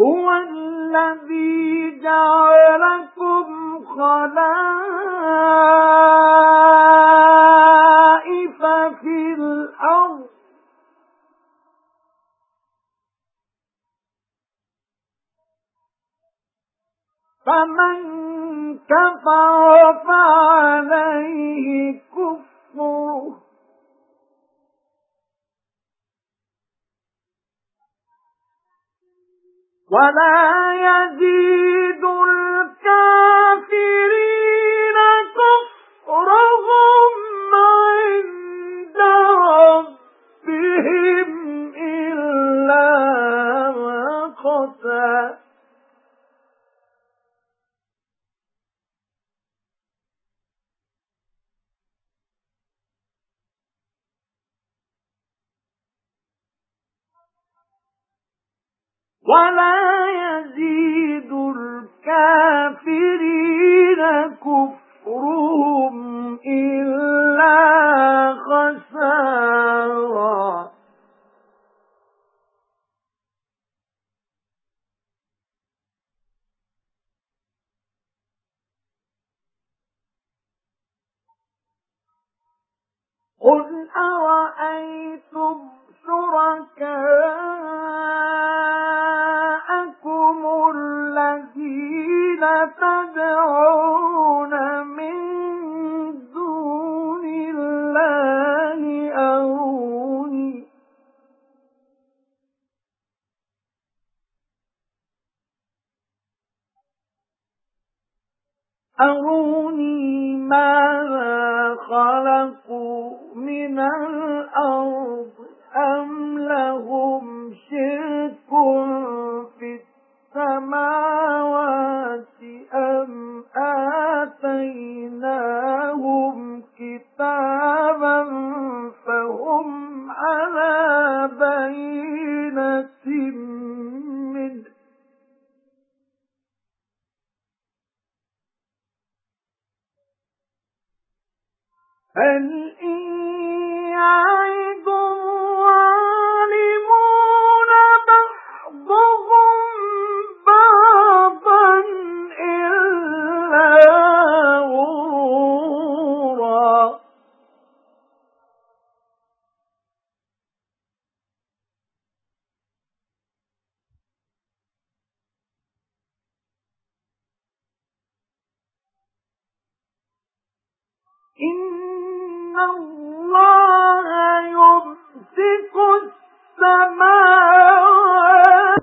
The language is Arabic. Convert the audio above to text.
هُوَ الَّذِي جَعَلَكُمْ خَلَائِفَ فِي الْأَرْضِ. فَمَن كَفَرَ فَعَلَيْهِ وَلَا يَزِيدُ الْكَافِرِينَ كُفْرُهُمْ عِندَ رَبِّهِمْ إِلَّا مَقْتًا وَلَا يَزِيدُ الْكَافِرِينَ كُفْرُهُمْ إِلَّا خَسَارًا. قُلْ أَرَأَيْتُمْ تَدْعُونَ مِن دُونِ اللَّهِ أَرُونِي أَرُونِي مَاذَا خَلَقُوا مِنَ الْأَرْضِ؟ إِن يَعِدُ الظَّالِمُونَ بَعْضُهُم بَعْضًا إِلَّا غُرُورًا؟ إِنَّ اللَّهَ